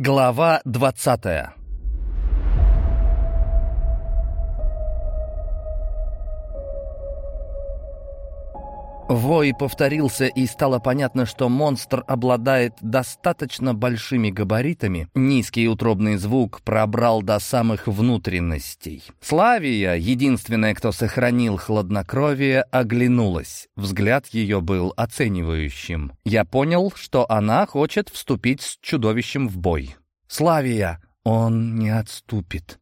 Глава двадцатая Вой повторился, и стало понятно, что монстр обладает достаточно большими габаритами. Низкий утробный звук пробрал до самых внутренностей. Славия, единственная, кто сохранил хладнокровие, оглянулась. Взгляд ее был оценивающим. Я понял, что она хочет вступить с чудовищем в бой. «Славия, он не отступит».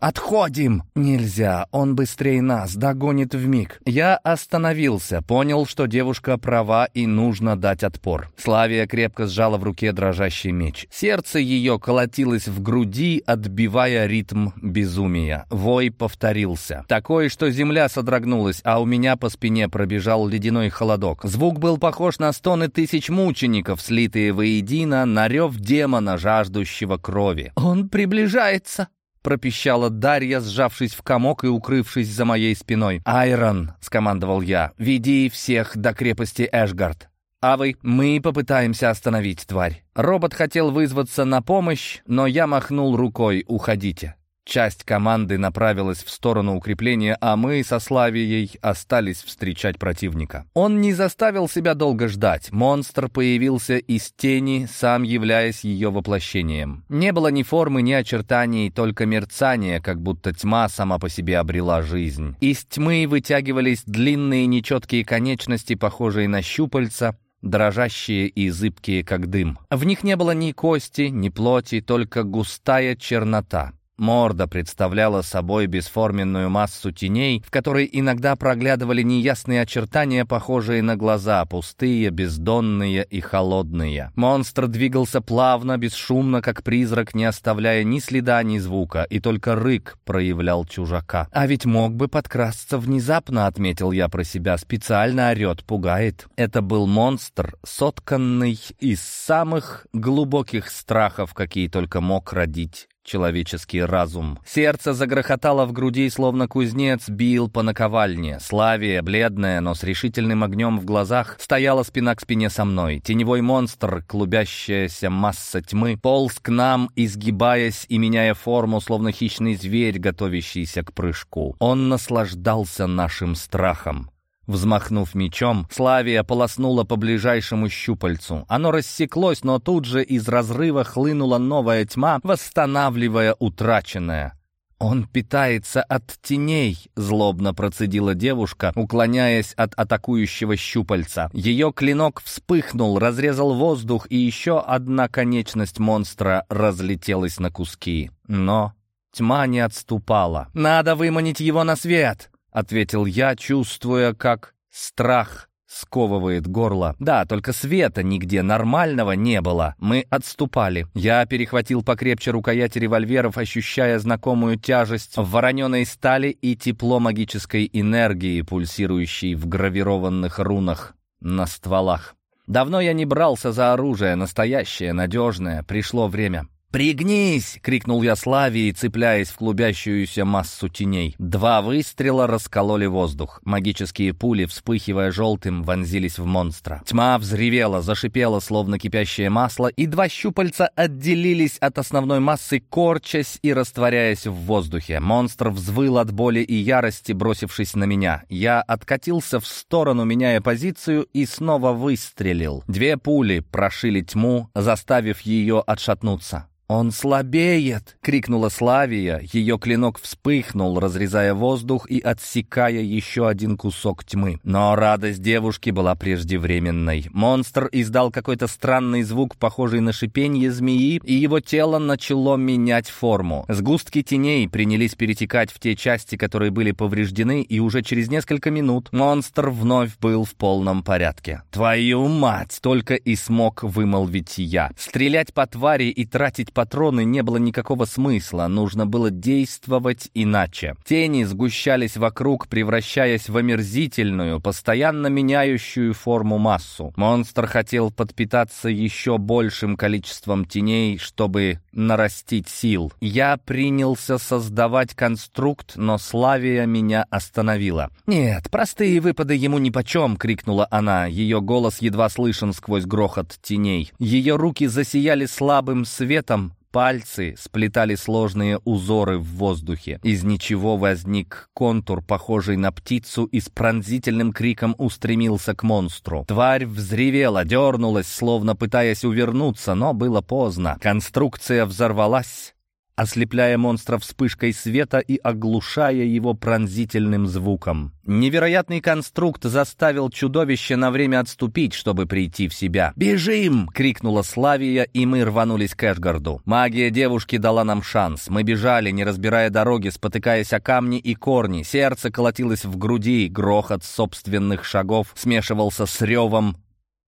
«Отходим!» «Нельзя, он быстрее нас, догонит в миг. Я остановился, понял, что девушка права и нужно дать отпор. Славия крепко сжала в руке дрожащий меч. Сердце ее колотилось в груди, отбивая ритм безумия. Вой повторился. Такой, что земля содрогнулась, а у меня по спине пробежал ледяной холодок. Звук был похож на стоны тысяч мучеников, слитые воедино, на рев демона, жаждущего крови. «Он приближается!» — пропищала Дарья, сжавшись в комок и укрывшись за моей спиной. «Айрон», — скомандовал я, — «веди всех до крепости Эшгард. А вы, мы попытаемся остановить тварь». Робот хотел вызваться на помощь, но я махнул рукой «Уходите». Часть команды направилась в сторону укрепления, а мы со Славией остались встречать противника. Он не заставил себя долго ждать. Монстр появился из тени, сам являясь ее воплощением. Не было ни формы, ни очертаний, только мерцание, как будто тьма сама по себе обрела жизнь. Из тьмы вытягивались длинные нечеткие конечности, похожие на щупальца, дрожащие и зыбкие, как дым. В них не было ни кости, ни плоти, только густая чернота. Морда представляла собой бесформенную массу теней, в которой иногда проглядывали неясные очертания, похожие на глаза, пустые, бездонные и холодные. Монстр двигался плавно, бесшумно, как призрак, не оставляя ни следа, ни звука, и только рык проявлял чужака. «А ведь мог бы подкрасться внезапно», — отметил я про себя, специально орет, пугает. Это был монстр, сотканный из самых глубоких страхов, какие только мог родить человеческий разум. Сердце загрохотало в груди, словно кузнец бил по наковальне. Славия, бледная, но с решительным огнем в глазах, стояла спина к спине со мной. Теневой монстр, клубящаяся масса тьмы, полз к нам, изгибаясь и меняя форму, словно хищный зверь, готовящийся к прыжку. Он наслаждался нашим страхом. Взмахнув мечом, Славия полоснула по ближайшему щупальцу. Оно рассеклось, но тут же из разрыва хлынула новая тьма, восстанавливая утраченное. «Он питается от теней», — злобно процедила девушка, уклоняясь от атакующего щупальца. Ее клинок вспыхнул, разрезал воздух, и еще одна конечность монстра разлетелась на куски. Но тьма не отступала. «Надо выманить его на свет!» — ответил я, чувствуя, как страх сковывает горло. Да, только света нигде нормального не было. Мы отступали. Я перехватил покрепче рукояти револьверов, ощущая знакомую тяжесть в вороненой стали и тепло магической энергии, пульсирующей в гравированных рунах на стволах. Давно я не брался за оружие, настоящее, надежное. Пришло время. «Пригнись!» — крикнул я Славии, цепляясь в клубящуюся массу теней. Два выстрела раскололи воздух. Магические пули, вспыхивая желтым, вонзились в монстра. Тьма взревела, зашипела, словно кипящее масло, и два щупальца отделились от основной массы, корчась и растворяясь в воздухе. Монстр взвыл от боли и ярости, бросившись на меня. Я откатился в сторону, меняя позицию, и снова выстрелил. Две пули прошили тьму, заставив ее отшатнуться. «Он слабеет!» — крикнула Славия. Ее клинок вспыхнул, разрезая воздух и отсекая еще один кусок тьмы. Но радость девушки была преждевременной. Монстр издал какой-то странный звук, похожий на шипение змеи, и его тело начало менять форму. Сгустки теней принялись перетекать в те части, которые были повреждены, и уже через несколько минут монстр вновь был в полном порядке. «Твою мать!» — только и смог вымолвить я. Стрелять по твари и тратить патроны не было никакого смысла, нужно было действовать иначе. Тени сгущались вокруг, превращаясь в омерзительную, постоянно меняющую форму массу. Монстр хотел подпитаться еще большим количеством теней, чтобы нарастить сил. Я принялся создавать конструкт, но Славия меня остановила. «Нет, простые выпады ему нипочем!» — крикнула она. Ее голос едва слышен сквозь грохот теней. Ее руки засияли слабым светом, Пальцы сплетали сложные узоры в воздухе. Из ничего возник контур, похожий на птицу, и с пронзительным криком устремился к монстру. Тварь взревела, дернулась, словно пытаясь увернуться, но было поздно. Конструкция взорвалась, ослепляя монстра вспышкой света и оглушая его пронзительным звуком. Невероятный конструкт заставил чудовище на время отступить, чтобы прийти в себя. «Бежим!» — крикнула Славия, и мы рванулись к Эшгарду. Магия девушки дала нам шанс. Мы бежали, не разбирая дороги, спотыкаясь о камни и корни. Сердце колотилось в груди, грохот собственных шагов смешивался с ревом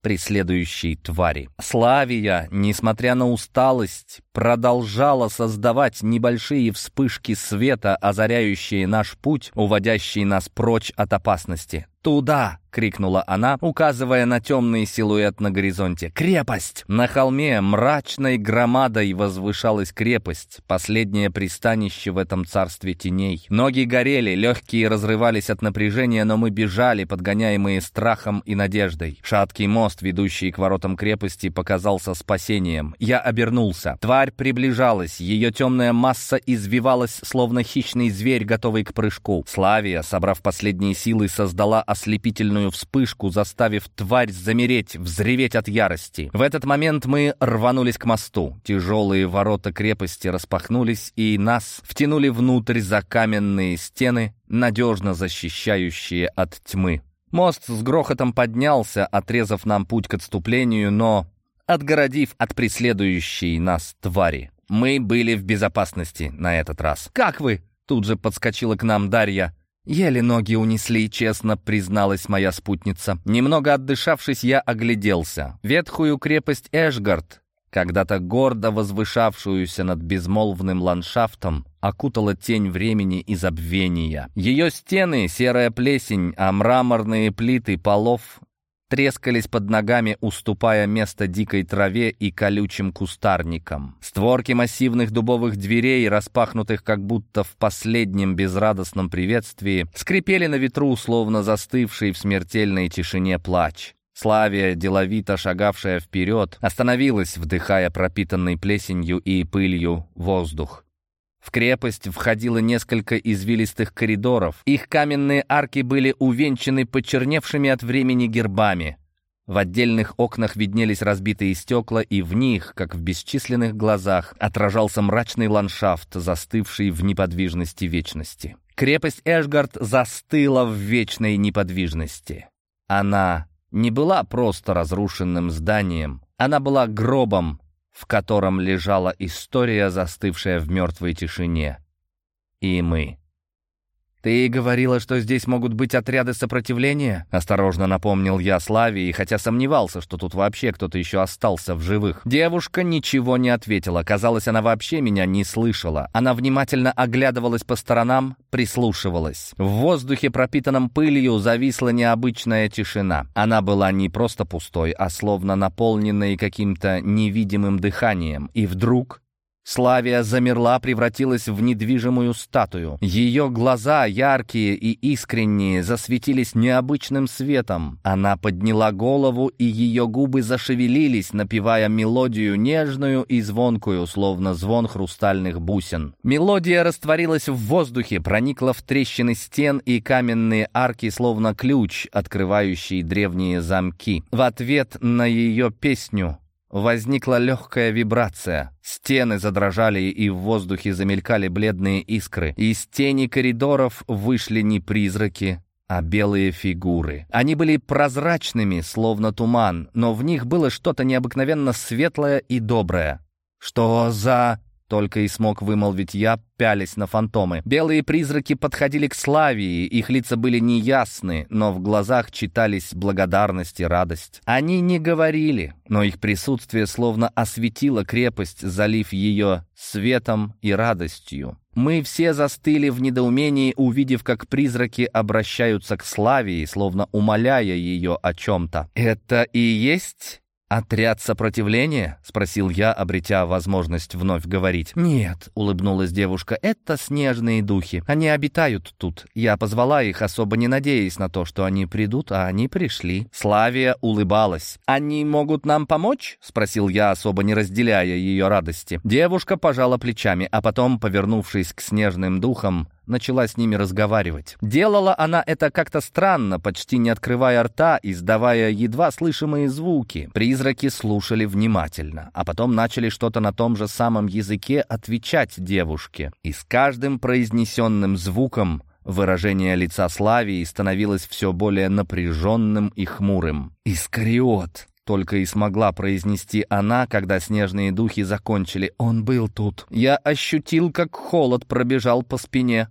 преследующей твари. Славия, несмотря на усталость, продолжала создавать небольшие вспышки света, озаряющие наш путь, уводящий нас прочь от опасности. «Туда!» — крикнула она, указывая на темный силуэт на горизонте. «Крепость!» На холме мрачной громадой возвышалась крепость, последнее пристанище в этом царстве теней. Ноги горели, легкие разрывались от напряжения, но мы бежали, подгоняемые страхом и надеждой. Шаткий мост, ведущий к воротам крепости, показался спасением. Я обернулся. Тварь приближалась, ее темная масса извивалась, словно хищный зверь, готовый к прыжку. Славия, собрав последние силы, создала ослепительную вспышку, заставив тварь замереть, взреветь от ярости. В этот момент мы рванулись к мосту. Тяжелые ворота крепости распахнулись, и нас втянули внутрь за каменные стены, надежно защищающие от тьмы. Мост с грохотом поднялся, отрезав нам путь к отступлению, но отгородив от преследующей нас твари. Мы были в безопасности на этот раз. «Как вы?» — тут же подскочила к нам Дарья. «Еле ноги унесли», — честно призналась моя спутница. Немного отдышавшись, я огляделся. Ветхую крепость Эшгард, когда-то гордо возвышавшуюся над безмолвным ландшафтом, окутала тень времени и забвения. Ее стены — серая плесень, а мраморные плиты полов трескались под ногами, уступая место дикой траве и колючим кустарникам. Створки массивных дубовых дверей, распахнутых как будто в последнем безрадостном приветствии, скрипели на ветру, словно застывший в смертельной тишине плач. Славия, деловито шагавшая вперед, остановилась, вдыхая пропитанный плесенью и пылью воздух. В крепость входило несколько извилистых коридоров. Их каменные арки были увенчаны почерневшими от времени гербами. В отдельных окнах виднелись разбитые стекла, и в них, как в бесчисленных глазах, отражался мрачный ландшафт, застывший в неподвижности вечности. Крепость Эшгард застыла в вечной неподвижности. Она не была просто разрушенным зданием, она была гробом, в котором лежала история, застывшая в мертвой тишине. И мы. «Ты говорила, что здесь могут быть отряды сопротивления?» Осторожно напомнил я Славии, хотя сомневался, что тут вообще кто-то еще остался в живых. Девушка ничего не ответила. Казалось, она вообще меня не слышала. Она внимательно оглядывалась по сторонам, прислушивалась. В воздухе, пропитанном пылью, зависла необычная тишина. Она была не просто пустой, а словно наполненной каким-то невидимым дыханием. И вдруг Славия замерла, превратилась в недвижимую статую. Ее глаза, яркие и искренние, засветились необычным светом. Она подняла голову, и ее губы зашевелились, напевая мелодию нежную и звонкую, словно звон хрустальных бусин. Мелодия растворилась в воздухе, проникла в трещины стен и каменные арки, словно ключ, открывающий древние замки. В ответ на ее песню Возникла легкая вибрация. Стены задрожали, и в воздухе замелькали бледные искры. Из тени коридоров вышли не призраки, а белые фигуры. Они были прозрачными, словно туман, но в них было что-то необыкновенно светлое и доброе. «Что за...» Только и смог вымолвить я, пялись на фантомы. Белые призраки подходили к Славии, их лица были неясны, но в глазах читались благодарность и радость. Они не говорили, но их присутствие словно осветило крепость, залив ее светом и радостью. Мы все застыли в недоумении, увидев, как призраки обращаются к Славии, словно умоляя ее о чем-то. «Это и есть «Отряд сопротивления?» — спросил я, обретя возможность вновь говорить. «Нет», — улыбнулась девушка, — «это снежные духи. Они обитают тут. Я позвала их, особо не надеясь на то, что они придут, а они пришли». Славия улыбалась. «Они могут нам помочь?» — спросил я, особо не разделяя ее радости. Девушка пожала плечами, а потом, повернувшись к снежным духам, начала с ними разговаривать. Делала она это как-то странно, почти не открывая рта, издавая едва слышимые звуки. Призраки слушали внимательно, а потом начали что-то на том же самом языке отвечать девушке. И с каждым произнесенным звуком выражение лица Славии становилось все более напряженным и хмурым. «Искариот!» Только и смогла произнести она, когда снежные духи закончили. «Он был тут. Я ощутил, как холод пробежал по спине.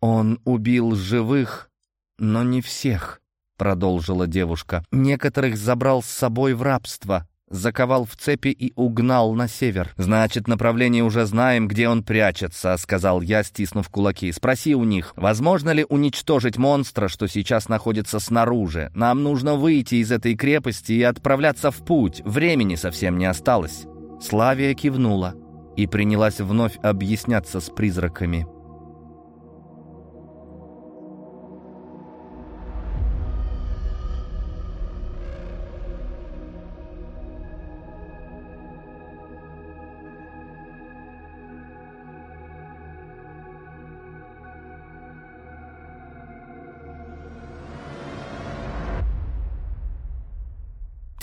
Он убил живых, но не всех», — продолжила девушка. «Некоторых забрал с собой в рабство» заковал в цепи и угнал на север. «Значит, направление уже знаем, где он прячется», — сказал я, стиснув кулаки. «Спроси у них, возможно ли уничтожить монстра, что сейчас находится снаружи? Нам нужно выйти из этой крепости и отправляться в путь. Времени совсем не осталось». Славия кивнула и принялась вновь объясняться с призраками.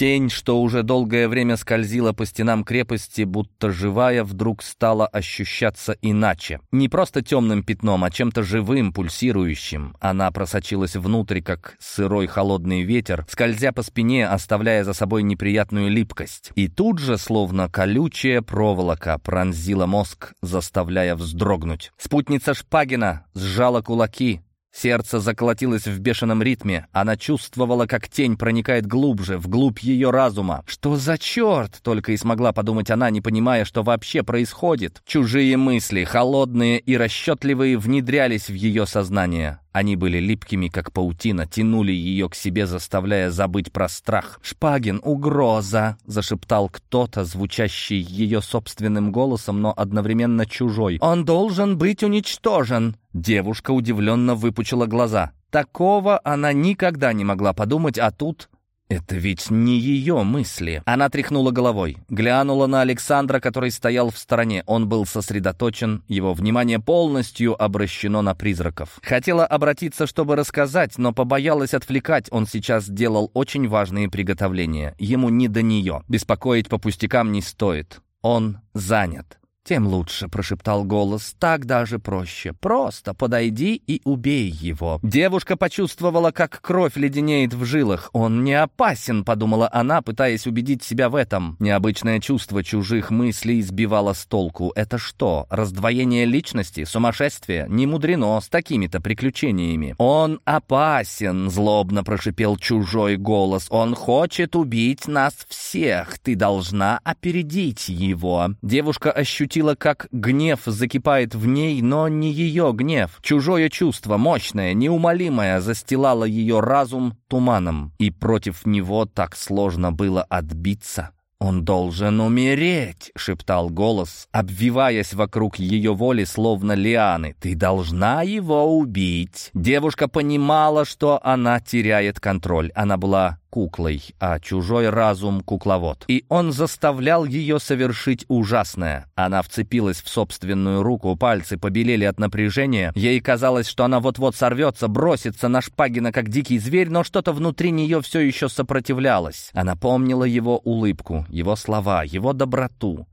Тень, что уже долгое время скользила по стенам крепости, будто живая, вдруг стала ощущаться иначе. Не просто темным пятном, а чем-то живым, пульсирующим. Она просочилась внутрь, как сырой холодный ветер, скользя по спине, оставляя за собой неприятную липкость. И тут же, словно колючая проволока, пронзила мозг, заставляя вздрогнуть. Спутница Шпагина сжала кулаки, Сердце заколотилось в бешеном ритме. Она чувствовала, как тень проникает глубже, вглубь ее разума. «Что за черт?» — только и смогла подумать она, не понимая, что вообще происходит. Чужие мысли, холодные и расчетливые, внедрялись в ее сознание. Они были липкими, как паутина, тянули ее к себе, заставляя забыть про страх. «Шпагин, угроза!» — зашептал кто-то, звучащий ее собственным голосом, но одновременно чужой. «Он должен быть уничтожен!» Девушка удивленно выпучила глаза. Такого она никогда не могла подумать, а тут это ведь не ее мысли. Она тряхнула головой, глянула на Александра, который стоял в стороне. Он был сосредоточен, его внимание полностью обращено на призраков. Хотела обратиться, чтобы рассказать, но побоялась отвлекать. Он сейчас делал очень важные приготовления. Ему не до нее. Беспокоить по пустякам не стоит. Он занят. «Тем лучше», — прошептал голос, — «так даже проще. Просто подойди и убей его». Девушка почувствовала, как кровь леденеет в жилах. «Он не опасен», — подумала она, пытаясь убедить себя в этом. Необычное чувство чужих мыслей сбивало с толку. «Это что, раздвоение личности? Сумасшествие? Не мудрено с такими-то приключениями». «Он опасен», — злобно прошипел чужой голос. «Он хочет убить нас всех. Ты должна опередить его». Девушка ощутила ощутила, как гнев закипает в ней, но не ее гнев. Чужое чувство, мощное, неумолимое, застилало ее разум туманом, и против него так сложно было отбиться. «Он должен умереть!» — шептал голос, обвиваясь вокруг ее воли, словно лианы. «Ты должна его убить!» Девушка понимала, что она теряет контроль. Она была куклой, а чужой разум — кукловод. И он заставлял ее совершить ужасное. Она вцепилась в собственную руку, пальцы побелели от напряжения. Ей казалось, что она вот-вот сорвется, бросится на Шпагина, как дикий зверь, но что-то внутри нее все еще сопротивлялось. Она помнила его улыбку, его слова, его доброту.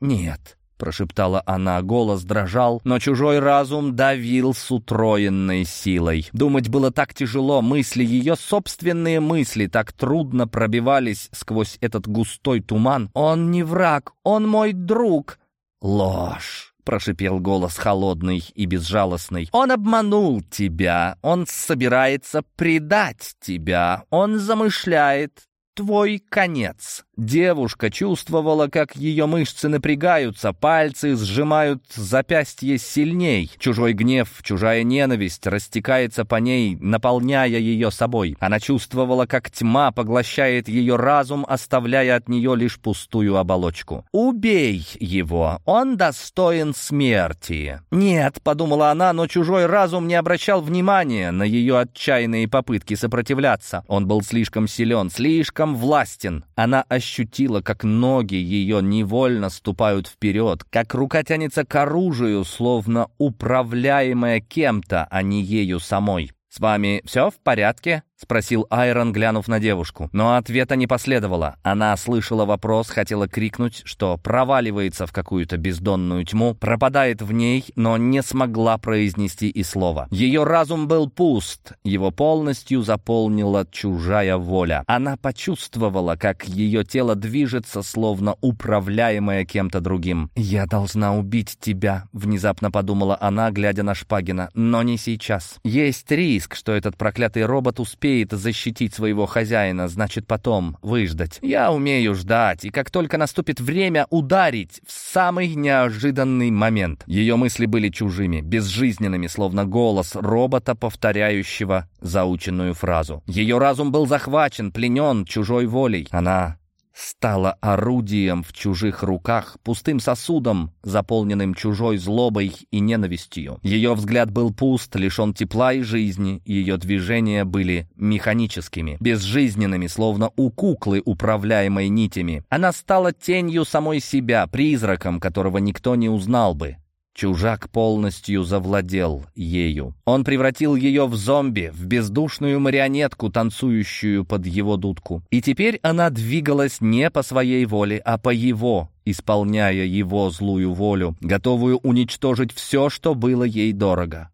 «Нет, прошептала она, голос дрожал, но чужой разум давил с утроенной силой. Думать было так тяжело, мысли, ее собственные мысли так трудно пробивались сквозь этот густой туман. «Он не враг, он мой друг!» «Ложь!» — прошипел голос холодный и безжалостный. «Он обманул тебя, он собирается предать тебя, он замышляет твой конец». Девушка чувствовала, как ее мышцы напрягаются, пальцы сжимают запястье сильней. Чужой гнев, чужая ненависть растекается по ней, наполняя ее собой. Она чувствовала, как тьма поглощает ее разум, оставляя от нее лишь пустую оболочку. «Убей его, он достоин смерти». «Нет», — подумала она, но чужой разум не обращал внимания на ее отчаянные попытки сопротивляться. Он был слишком силен, слишком властен. Она ощутила, как ноги ее невольно ступают вперед, как рука тянется к оружию, словно управляемая кем-то, а не ею самой. «С вами все в порядке?» — спросил Айрон, глянув на девушку. Но ответа не последовало. Она слышала вопрос, хотела крикнуть, что проваливается в какую-то бездонную тьму, пропадает в ней, но не смогла произнести и слова. Ее разум был пуст, его полностью заполнила чужая воля. Она почувствовала, как ее тело движется, словно управляемое кем-то другим. «Я должна убить тебя», — внезапно подумала она, глядя на Шпагина. «Но не сейчас. Есть риск, что этот проклятый робот успеет успеет защитить своего хозяина, значит потом выждать. Я умею ждать, и как только наступит время, ударить в самый неожиданный момент. Ее мысли были чужими, безжизненными, словно голос робота, повторяющего заученную фразу. Ее разум был захвачен, пленен чужой волей. Она стала орудием в чужих руках, пустым сосудом, заполненным чужой злобой и ненавистью. Ее взгляд был пуст, лишен тепла и жизни, ее движения были механическими, безжизненными, словно у куклы, управляемой нитями. Она стала тенью самой себя, призраком, которого никто не узнал бы. Чужак полностью завладел ею. Он превратил ее в зомби, в бездушную марионетку, танцующую под его дудку. И теперь она двигалась не по своей воле, а по его, исполняя его злую волю, готовую уничтожить все, что было ей дорого.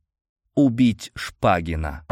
Убить Шпагина.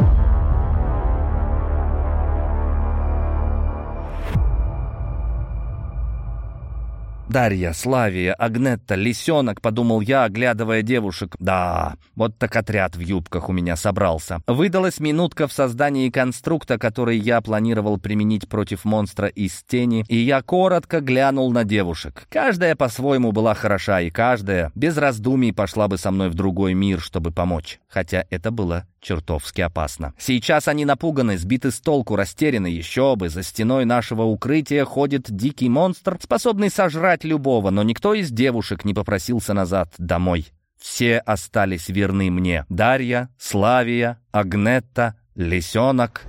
Дарья, Славия, Агнетта, Лисенок, подумал я, оглядывая девушек. Да, вот так отряд в юбках у меня собрался. Выдалась минутка в создании конструкта, который я планировал применить против монстра из тени, и я коротко глянул на девушек. Каждая по-своему была хороша, и каждая без раздумий пошла бы со мной в другой мир, чтобы помочь. Хотя это было чертовски опасно. Сейчас они напуганы, сбиты с толку, растеряны. Еще бы, за стеной нашего укрытия ходит дикий монстр, способный сожрать любого, но никто из девушек не попросился назад, домой. Все остались верны мне. Дарья, Славия, Агнетта, Лисенок...